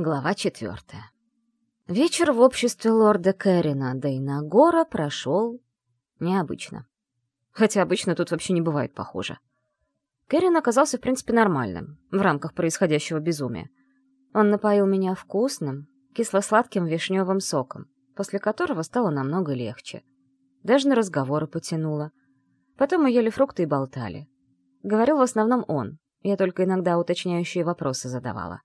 Глава четвертая. Вечер в обществе лорда Кэррина Дейнагора прошел необычно. Хотя обычно тут вообще не бывает похоже. Кэррин оказался, в принципе, нормальным, в рамках происходящего безумия. Он напоил меня вкусным, кисло-сладким вишневым соком, после которого стало намного легче. Даже на разговоры потянуло. Потом мы ели фрукты и болтали. Говорил в основном он, я только иногда уточняющие вопросы задавала.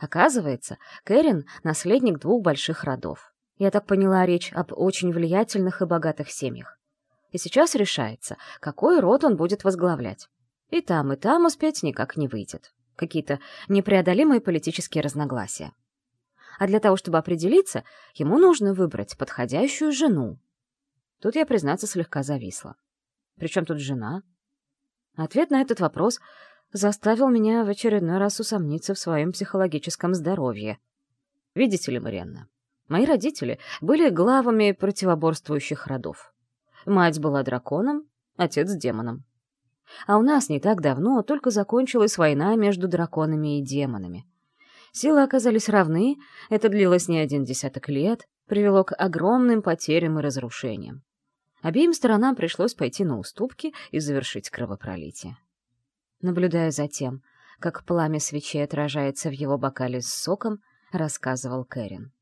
Оказывается, Кэрин — наследник двух больших родов. Я так поняла речь об очень влиятельных и богатых семьях. И сейчас решается, какой род он будет возглавлять. И там, и там успеть никак не выйдет. Какие-то непреодолимые политические разногласия. А для того, чтобы определиться, ему нужно выбрать подходящую жену. Тут я, признаться, слегка зависла. Причем тут жена? Ответ на этот вопрос заставил меня в очередной раз усомниться в своем психологическом здоровье. Видите ли, Марианна, мои родители были главами противоборствующих родов. Мать была драконом, отец — демоном. А у нас не так давно только закончилась война между драконами и демонами. Силы оказались равны, это длилось не один десяток лет, привело к огромным потерям и разрушениям. Обеим сторонам пришлось пойти на уступки и завершить кровопролитие наблюдая за тем, как пламя свечи отражается в его бокале с соком, рассказывал Кэрин.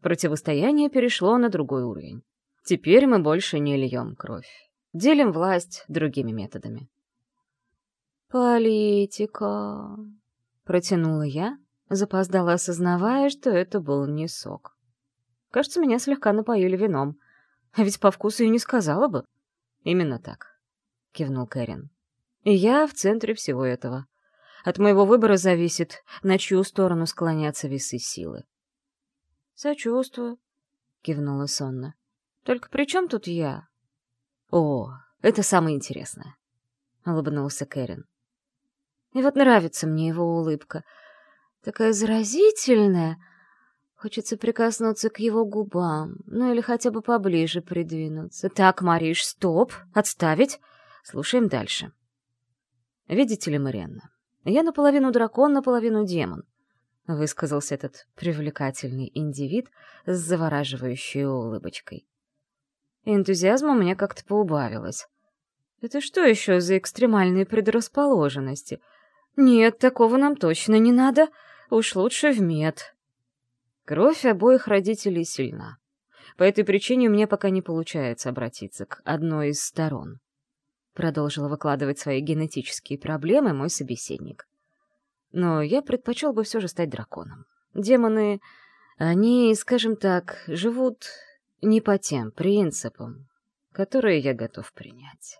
Противостояние перешло на другой уровень. Теперь мы больше не льем кровь. Делим власть другими методами. «Политика», — протянула я, запоздала, осознавая, что это был не сок. Кажется, меня слегка напоили вином. А ведь по вкусу и не сказала бы. «Именно так», — кивнул Кэрин. И я в центре всего этого. От моего выбора зависит, на чью сторону склонятся весы силы. «Сочувствую», — кивнула сонно. «Только при чем тут я?» «О, это самое интересное», — улыбнулся Кэрин. «И вот нравится мне его улыбка. Такая заразительная. Хочется прикоснуться к его губам, ну или хотя бы поближе придвинуться. Так, Мариш, стоп, отставить. Слушаем дальше». Видите ли, Марианна, я наполовину дракон, наполовину демон, — высказался этот привлекательный индивид с завораживающей улыбочкой. Энтузиазма мне как-то поубавилось. Это что еще за экстремальные предрасположенности? Нет, такого нам точно не надо. Уж лучше в мед. Кровь обоих родителей сильна. По этой причине мне пока не получается обратиться к одной из сторон. Продолжила выкладывать свои генетические проблемы мой собеседник. Но я предпочел бы все же стать драконом. Демоны, они, скажем так, живут не по тем принципам, которые я готов принять.